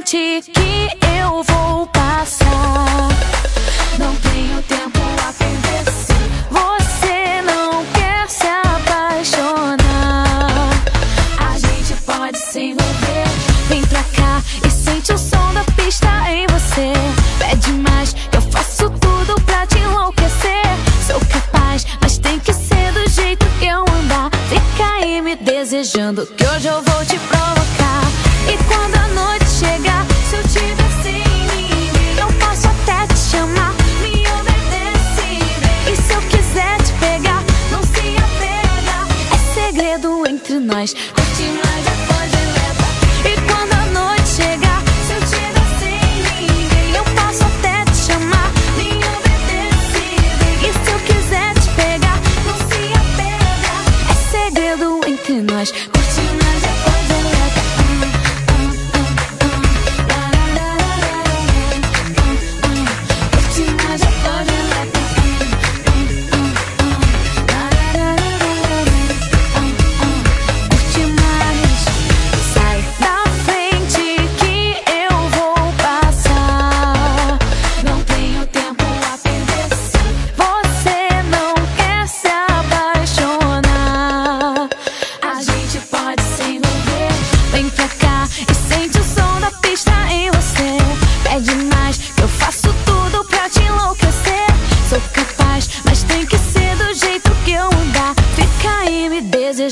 frente que eu vou passar. Não tenho tempo a perder se você não quer se apaixonar. A gente pode se envolver. Vem pra cá e sente o som da pista em você. Pede mais, eu faço tudo pra te enlouquecer. Sou capaz, mas tem que ser do jeito que eu andar. Fica aí me desejando que hoje eu vou te entre nós. Última depois.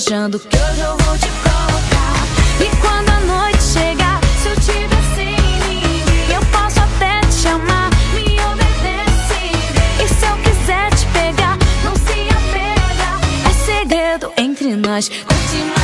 achando que hoje eu vou te colocar. E quando a noite chegar, se eu tiver sem ninguém, eu posso até te chamar. Me obedece. E se eu quiser te pegar, não se apega. É segredo entre nós. Continua